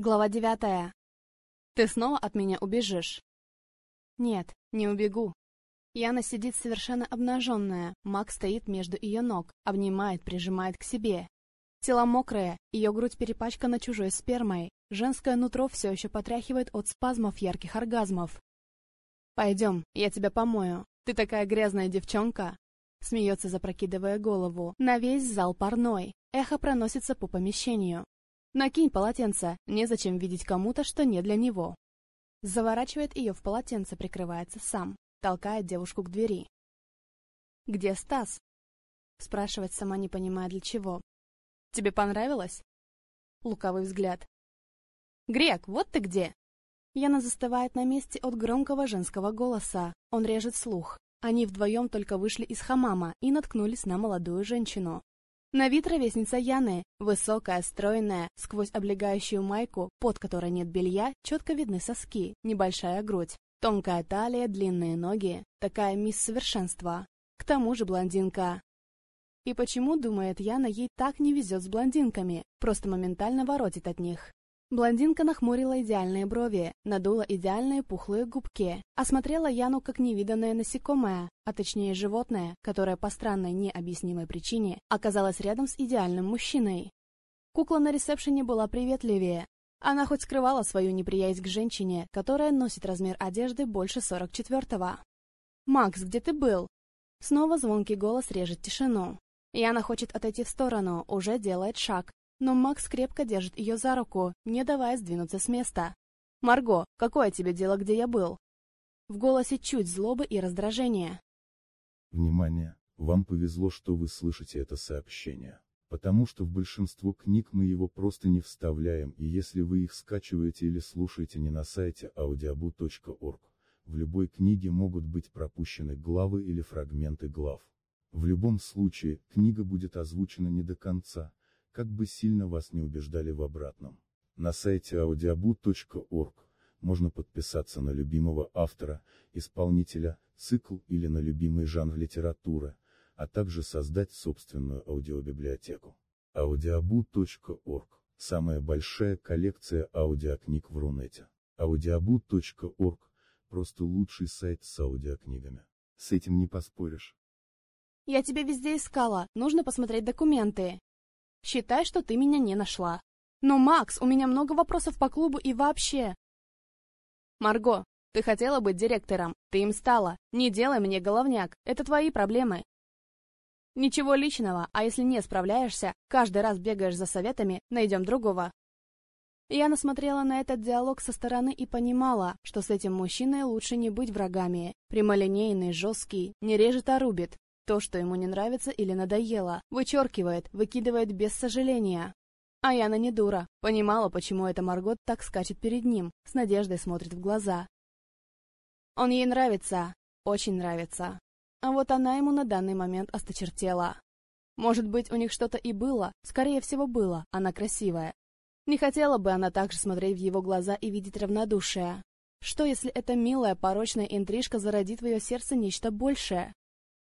Глава девятая. Ты снова от меня убежишь? Нет, не убегу. Яна сидит совершенно обнаженная, Макс стоит между ее ног, обнимает, прижимает к себе. Тело мокрое, ее грудь перепачкана чужой спермой, женское нутро все еще потряхивает от спазмов ярких оргазмов. «Пойдем, я тебя помою. Ты такая грязная девчонка!» Смеется, запрокидывая голову. На весь зал парной. Эхо проносится по помещению. Накинь полотенце, незачем видеть кому-то, что не для него. Заворачивает ее в полотенце, прикрывается сам, толкает девушку к двери. «Где Стас?» Спрашивать сама не понимая для чего. «Тебе понравилось?» Лукавый взгляд. «Грек, вот ты где!» Яна застывает на месте от громкого женского голоса. Он режет слух. Они вдвоем только вышли из хамама и наткнулись на молодую женщину. На вид ровесница Яны, высокая, стройная, сквозь облегающую майку, под которой нет белья, четко видны соски, небольшая грудь, тонкая талия, длинные ноги, такая мисс совершенства. К тому же блондинка. И почему, думает Яна, ей так не везет с блондинками, просто моментально воротит от них. Блондинка нахмурила идеальные брови, надула идеальные пухлые губки, осмотрела Яну как невиданное насекомое, а точнее животное, которое по странной необъяснимой причине оказалось рядом с идеальным мужчиной. Кукла на ресепшене была приветливее. Она хоть скрывала свою неприязнь к женщине, которая носит размер одежды больше 44-го. «Макс, где ты был?» Снова звонкий голос режет тишину. Яна хочет отойти в сторону, уже делает шаг, но Макс крепко держит ее за руку, не давая сдвинуться с места. «Марго, какое тебе дело, где я был?» В голосе чуть злобы и раздражения. Внимание! Вам повезло, что вы слышите это сообщение. Потому что в большинство книг мы его просто не вставляем, и если вы их скачиваете или слушаете не на сайте audiobu.org, в любой книге могут быть пропущены главы или фрагменты глав. В любом случае, книга будет озвучена не до конца, как бы сильно вас не убеждали в обратном. На сайте audiobook.org можно подписаться на любимого автора, исполнителя, цикл или на любимый жанр литературы, а также создать собственную аудиобиблиотеку. audiobook.org – самая большая коллекция аудиокниг в Рунете. audiobook.org – просто лучший сайт с аудиокнигами. С этим не поспоришь. «Я тебя везде искала, нужно посмотреть документы», Считай, что ты меня не нашла. Но, Макс, у меня много вопросов по клубу и вообще... Марго, ты хотела быть директором, ты им стала. Не делай мне головняк, это твои проблемы. Ничего личного, а если не справляешься, каждый раз бегаешь за советами, найдем другого. Я насмотрела на этот диалог со стороны и понимала, что с этим мужчиной лучше не быть врагами. Прямолинейный, жесткий, не режет, а рубит. То, что ему не нравится или надоело, вычеркивает, выкидывает без сожаления. А Яна не дура, понимала, почему эта Маргот так скачет перед ним, с надеждой смотрит в глаза. Он ей нравится, очень нравится. А вот она ему на данный момент осточертела. Может быть, у них что-то и было, скорее всего было, она красивая. Не хотела бы она также смотреть в его глаза и видеть равнодушие. Что, если эта милая, порочная интрижка зародит в ее сердце нечто большее?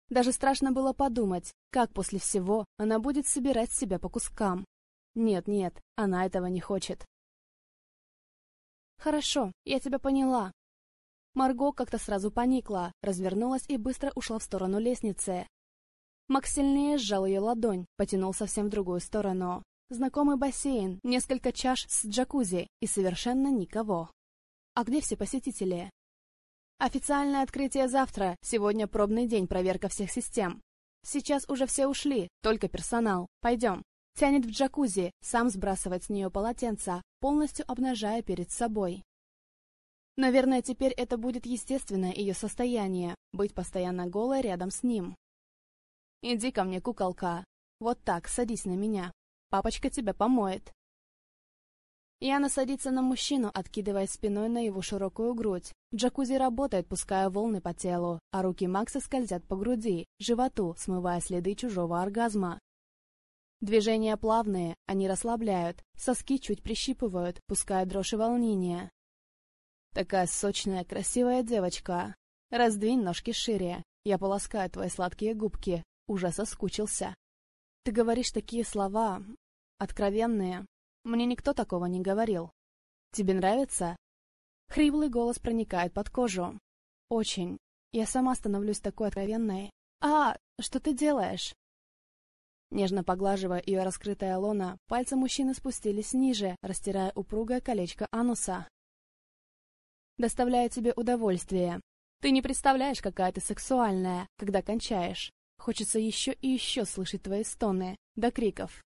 Даже страшно было подумать, как после всего она будет собирать себя по кускам. Нет, нет, она этого не хочет. Хорошо, я тебя поняла. Марго как-то сразу поникла, развернулась и быстро ушла в сторону лестницы. Макс сильнее сжал ее ладонь, потянул совсем в другую сторону. Знакомый бассейн, несколько чаш с джакузи и совершенно никого. А где все посетители? Официальное открытие завтра, сегодня пробный день, проверка всех систем. Сейчас уже все ушли, только персонал. Пойдем. Тянет в джакузи, сам сбрасывает с нее полотенца, полностью обнажая перед собой. Наверное, теперь это будет естественное ее состояние, быть постоянно голой рядом с ним. «Иди ко мне, куколка. Вот так, садись на меня. Папочка тебя помоет». Яна садится на мужчину, откидывая спиной на его широкую грудь. Джакузи работает, пуская волны по телу, а руки Макса скользят по груди, животу, смывая следы чужого оргазма. Движения плавные, они расслабляют, соски чуть прищипывают, пуская дрожь и волнение. Такая сочная, красивая девочка. Раздвинь ножки шире, я полоскаю твои сладкие губки, уже соскучился. Ты говоришь такие слова, откровенные, мне никто такого не говорил. Тебе нравится?» Хриплый голос проникает под кожу. «Очень. Я сама становлюсь такой откровенной. А, что ты делаешь?» Нежно поглаживая ее раскрытое лоно, пальцы мужчины спустились ниже, растирая упругое колечко ануса. «Доставляю тебе удовольствие. Ты не представляешь, какая ты сексуальная, когда кончаешь. Хочется еще и еще слышать твои стоны, до криков.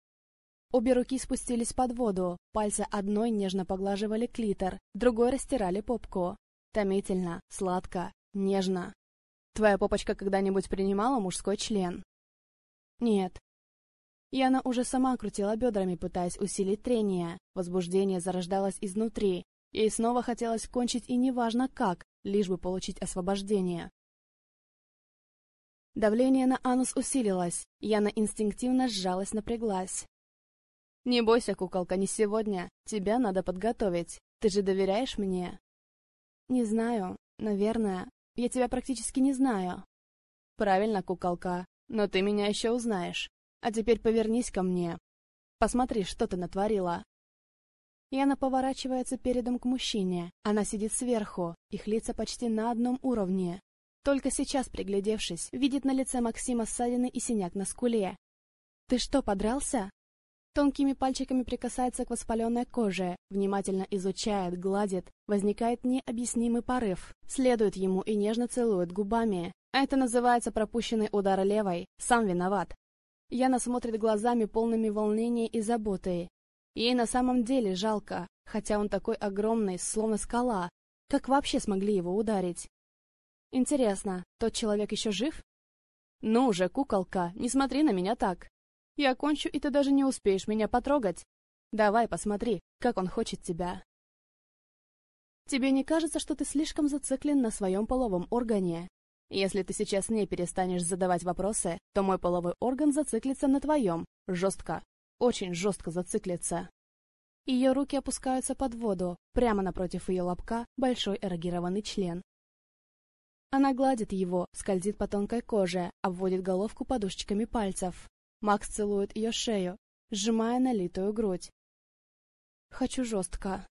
Обе руки спустились под воду, пальцы одной нежно поглаживали клитор, другой растирали попку. Томительно, сладко, нежно. Твоя попочка когда-нибудь принимала мужской член? Нет. Яна уже сама крутила бедрами, пытаясь усилить трение. Возбуждение зарождалось изнутри. Ей снова хотелось кончить и неважно как, лишь бы получить освобождение. Давление на анус усилилось, Яна инстинктивно сжалась, напряглась. «Не бойся, куколка, не сегодня. Тебя надо подготовить. Ты же доверяешь мне?» «Не знаю. Наверное. Я тебя практически не знаю». «Правильно, куколка. Но ты меня еще узнаешь. А теперь повернись ко мне. Посмотри, что ты натворила». Яна поворачивается передом к мужчине. Она сидит сверху, их лица почти на одном уровне. Только сейчас, приглядевшись, видит на лице Максима ссадины и синяк на скуле. «Ты что, подрался?» Тонкими пальчиками прикасается к воспаленной коже, внимательно изучает, гладит, возникает необъяснимый порыв, следует ему и нежно целует губами. Это называется пропущенный удар левой, сам виноват. Яна смотрит глазами полными волнения и заботы. Ей на самом деле жалко, хотя он такой огромный, словно скала. Как вообще смогли его ударить? Интересно, тот человек еще жив? Ну же, куколка, не смотри на меня так. Я кончу, и ты даже не успеешь меня потрогать. Давай, посмотри, как он хочет тебя. Тебе не кажется, что ты слишком зациклен на своем половом органе? Если ты сейчас не перестанешь задавать вопросы, то мой половой орган зациклится на твоем. Жестко. Очень жестко зациклится. Ее руки опускаются под воду. Прямо напротив ее лобка большой эрогированный член. Она гладит его, скользит по тонкой коже, обводит головку подушечками пальцев. Макс целует ее шею, сжимая налитую грудь. «Хочу жестко»,